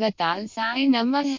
गतासाय नमः